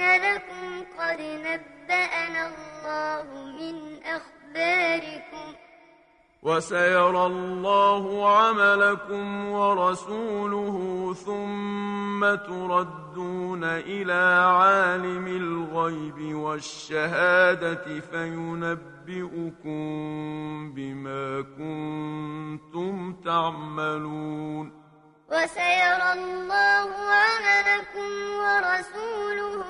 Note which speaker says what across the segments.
Speaker 1: لكم قد نبأنا الله من أخباركم
Speaker 2: وسيرى الله عملكم ورسوله ثم تردون إلى عالم الغيب والشهادة فينبئكم بما كنتم تعملون
Speaker 1: وسيرى الله عملكم ورسوله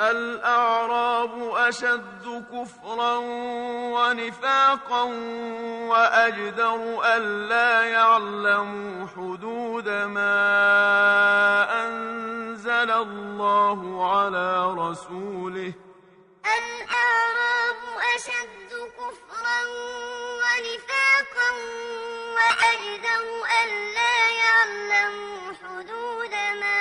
Speaker 2: الأعراب أشد كفرا ونفاقا وأجدر ألا يعلموا حدود ما أنزل الله على رسوله.
Speaker 1: الأعراب أشد كفرا ونفاقا وأجدر ألا يعلموا حدود ما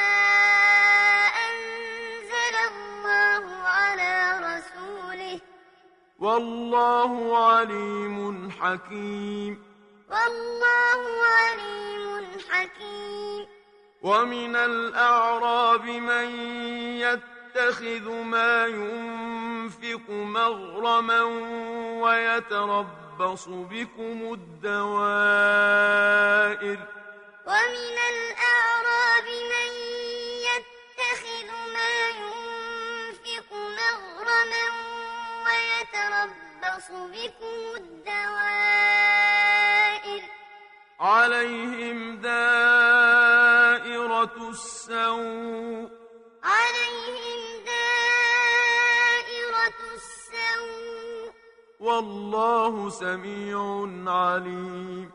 Speaker 2: والله عليم حكيم.
Speaker 1: والله عليم حكيم.
Speaker 2: ومن الأعراب من يتخذ ما ينفق مغرما ويتربص بكم الدوائر.
Speaker 1: ومن الأعراب من ويتربص بكم الدوائر.
Speaker 2: عليهم دائرة السوء.
Speaker 1: عليهم دائرة السوء.
Speaker 2: والله سميع عليم.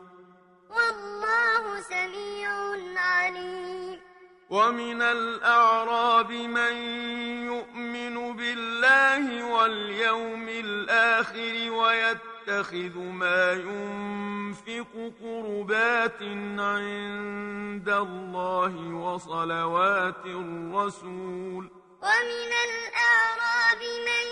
Speaker 1: والله سميع عليم.
Speaker 2: ومن الأعراب من يؤمن بالله واليوم الآخر ويتخذ ما ينفق قربات عند الله وصلوات الرسول.
Speaker 1: ومن الأعراب من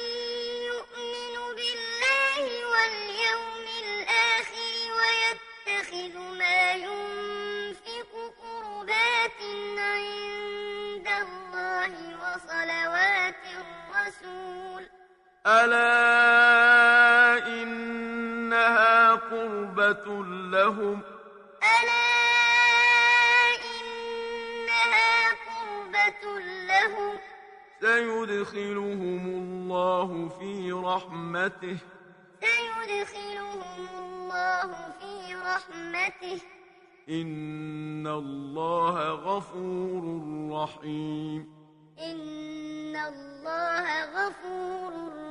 Speaker 1: يؤمن بالله واليوم الآخر ويتخذ ما ينفق قربات عند الله وصلوات الرسول.
Speaker 2: ألا إنها قربة لهم؟
Speaker 1: ألا إنها قربة لهم؟
Speaker 2: سيدخلهم الله في رحمته.
Speaker 1: سيدخلهم الله في رحمته.
Speaker 2: إن الله غفور رحيم.
Speaker 1: إن الله غفور رحيم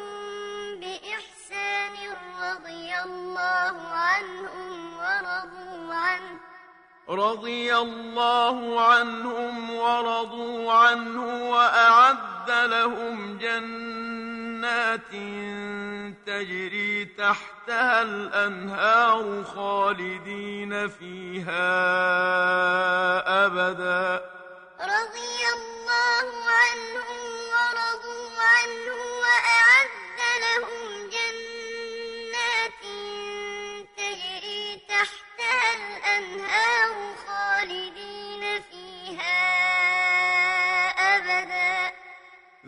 Speaker 1: بإحسان رضي الله عنهم ورضوا عنه.
Speaker 2: رضي الله عنهم ورضوا عنه وأعد لهم جنات تجري تحتها الأنهار خالدين فيها أبدا.
Speaker 1: رضي الله عنهم ورضوا عنه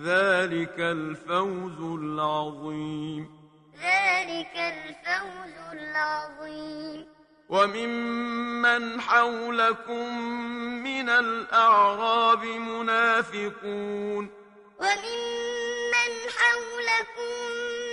Speaker 2: ذلك الفوز العظيم.
Speaker 1: ذلك الفوز العظيم.
Speaker 2: وممن حولكم من الأعراب منافقون.
Speaker 1: وممن حولكم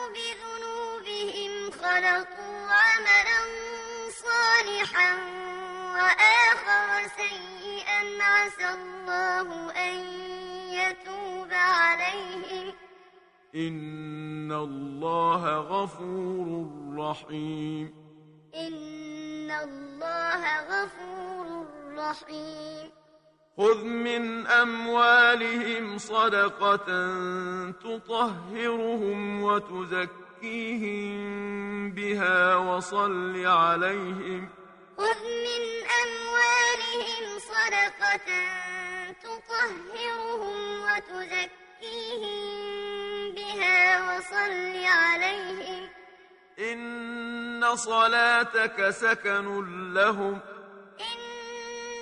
Speaker 1: خلطوا عملا صالحا وآخر سيئا عسى الله أن يتوب عليهم.
Speaker 2: إن الله غفور رحيم.
Speaker 1: إن الله غفور رحيم.
Speaker 2: خذ من أموالهم صدقة تطهرهم وتزكيهم بها وصل عليهم
Speaker 1: خذ من أموالهم صدقة تطهرهم وتزكيهم بها وصل عليهم
Speaker 2: إن صلاتك سكن لهم
Speaker 1: إن صلاتك سكن لهم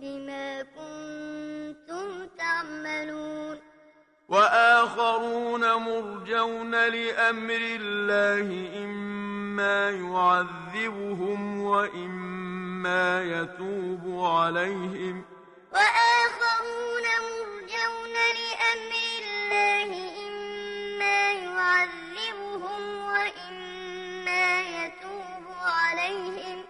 Speaker 1: بما كنتم تعملون.
Speaker 2: وآخرون مرجون لأمر الله إما يعذبهم وإما يتوب عليهم.
Speaker 1: وآخرون مرجون لأمر الله إما يعذبهم وإما يتوب عليهم.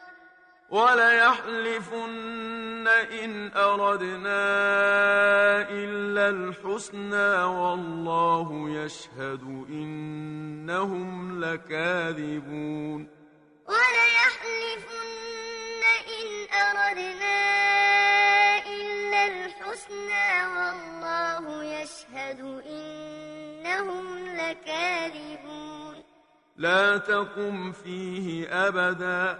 Speaker 2: وليحلفن إن أردنا إلا الحسنى والله يشهد إنهم لكاذبون.
Speaker 1: وليحلفن إن أردنا إلا الحسنى والله يشهد إنهم لكاذبون.
Speaker 2: لا تقم فيه أبدا.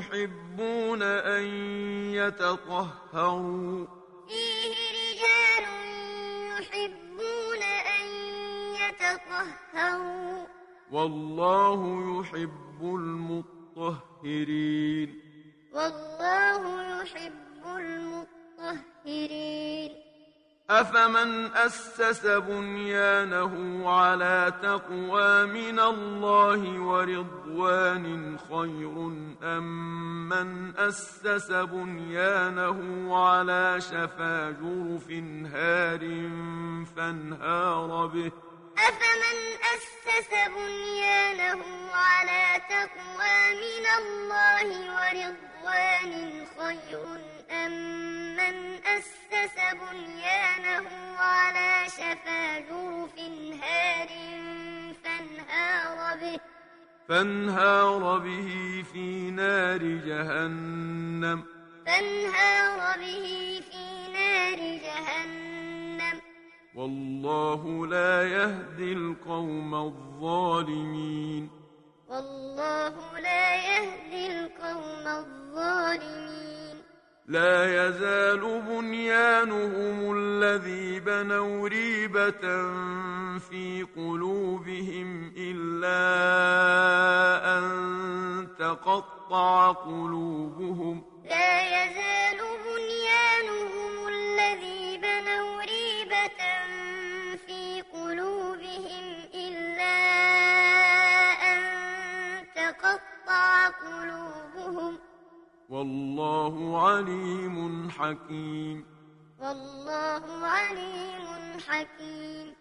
Speaker 2: يحبون أن يتطهروا.
Speaker 1: فيه رجال يحبون أن يتطهروا.
Speaker 2: والله يحب المطهرين.
Speaker 1: والله يحب المطهرين.
Speaker 2: أفمن أسس بنيانه على تقوى من الله ورضوان خير أم من أسس بنيانه على شفا جرف هار فانهار به؟
Speaker 1: أفمن أسس بنيانه على تقوى من الله ورضوان خير أم أسس بنيانه على شفا جرف هار فانهار به.
Speaker 2: فانهار به في نار جهنم.
Speaker 1: فانهار به في نار جهنم.
Speaker 2: والله لا يهدي القوم الظالمين.
Speaker 1: والله لا يهدي القوم الظالمين.
Speaker 2: لا يزال بنيانهم الذي بنوا ريبة في قلوبهم إلا أن تقطع قلوبهم.
Speaker 1: لا يزال بنيانهم الذي
Speaker 2: والله عليم حكيم.
Speaker 1: والله عليم حكيم.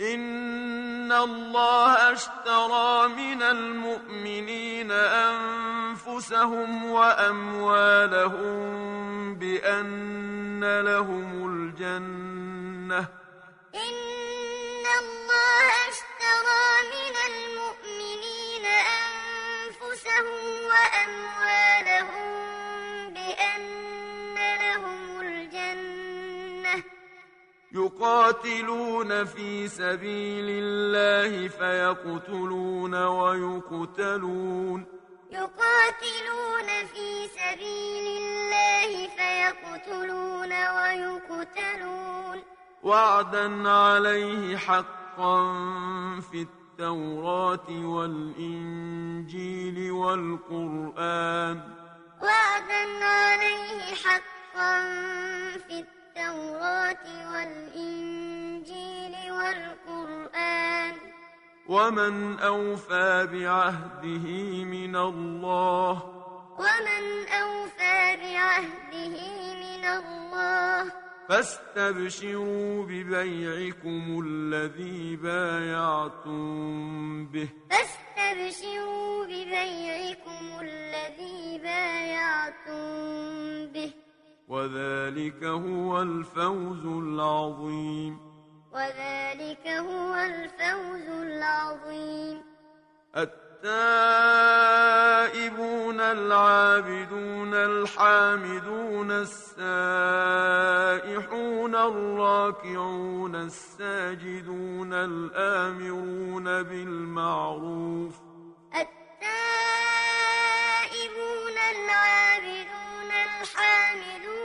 Speaker 2: إن الله اشترى من المؤمنين أنفسهم وأموالهم بأن لهم الجنة.
Speaker 1: إن الله اشترى من المؤمنين أنفسهم
Speaker 2: يقاتلون في سبيل الله فيقتلون ويقتلون.
Speaker 1: يقاتلون في سبيل الله فيقتلون ويقتلون.
Speaker 2: وعدا عليه حقا في التوراة والإنجيل والقرآن.
Speaker 1: وعدا عليه حقا في التوراة والإنجيل والقرآن.
Speaker 2: ومن أوفى بعهده من الله.
Speaker 1: ومن أوفى بعهده من الله.
Speaker 2: فاستبشروا ببيعكم الذي بايعتم به.
Speaker 1: فاستبشروا ببيعكم
Speaker 2: وذلك هو الفوز العظيم.
Speaker 1: وذلك هو الفوز العظيم.
Speaker 2: التائبون العابدون الحامدون السائحون الراكعون الساجدون الآمرون بالمعروف.
Speaker 1: التائبون العابدون الحامدون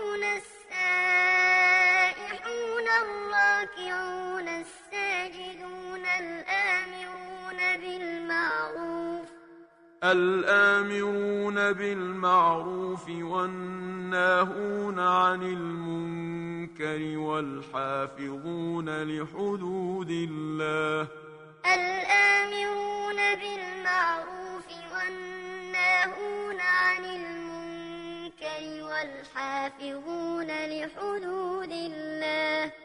Speaker 1: الراكعون الساجدون الآمرون بالمعروف.
Speaker 2: الآمرون بالمعروف والناهون عن المنكر والحافظون لحدود الله.
Speaker 1: الآمرون بالمعروف والناهون عن المنكر والحافظون لحدود الله.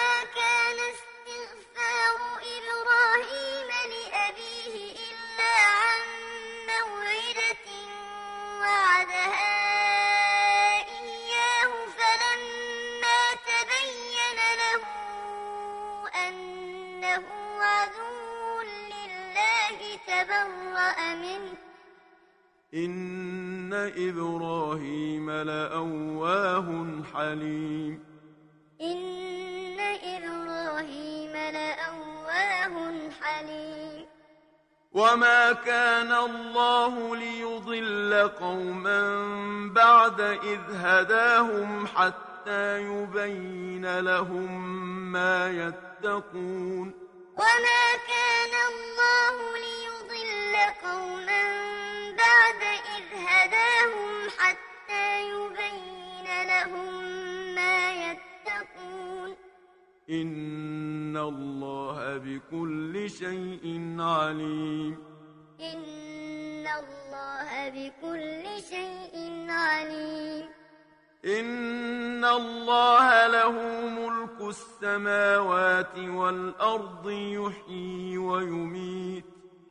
Speaker 1: منه
Speaker 2: إن إبراهيم لأواه حليم.
Speaker 1: إن إبراهيم لأواه حليم.
Speaker 2: وما كان الله ليضل قوما بعد إذ هداهم حتى يبين لهم ما يتقون.
Speaker 1: وما كان
Speaker 2: إن الله بكل شيء عليم
Speaker 1: إن الله بكل شيء عليم
Speaker 2: إن الله له ملك السماوات والأرض يحيي ويميت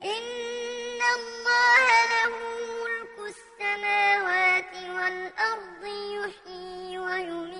Speaker 1: إن الله له ملك السماوات والأرض يحيي ويميت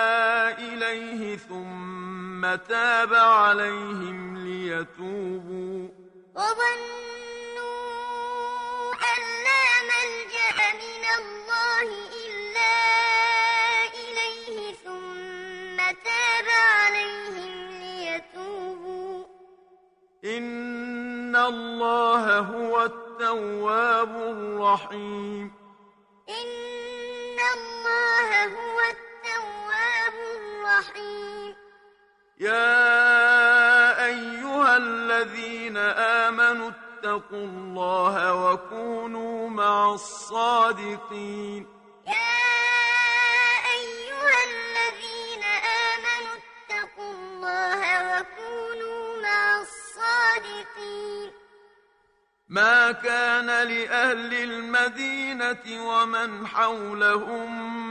Speaker 2: ثم تاب عليهم ليتوبوا.
Speaker 1: وظنوا أن لا ملجأ من الله إلا إليه ثم تاب عليهم ليتوبوا.
Speaker 2: إن الله هو التواب الرحيم.
Speaker 1: إن الله هو التواب الرحيم.
Speaker 2: يا أيها الذين آمنوا اتقوا الله وكونوا مع الصادقين.
Speaker 1: يا أيها الذين آمنوا اتقوا الله وكونوا مع الصادقين.
Speaker 2: ما كان لأهل المدينة ومن حولهم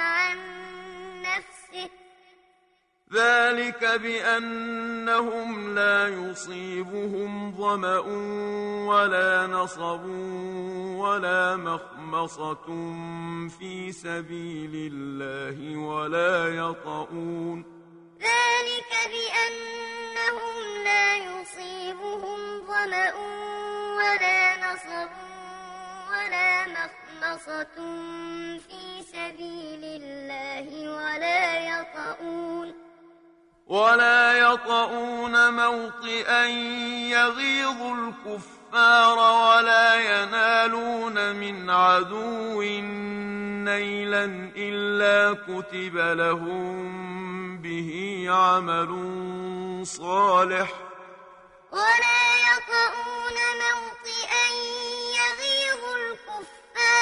Speaker 1: عن نفسه.
Speaker 2: ذلك بأنهم لا يصيبهم ظمأ ولا نصب ولا مخمصة في سبيل الله ولا يطؤون.
Speaker 1: ذلك بأنهم لا يصيبهم ظمأ ولا نصب ولا مخمصة في سبيل الله ولا يطؤون
Speaker 2: ولا يطؤون موطئا يغيظ الكفار ولا ينالون من عدو نيلا إلا كتب لهم به عمل صالح
Speaker 1: ولا يطؤون موطئا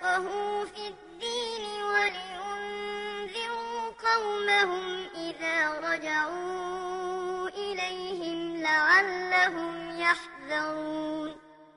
Speaker 1: في الدين ولينذروا قومهم إذا رجعوا إليهم لعلهم يحذرون.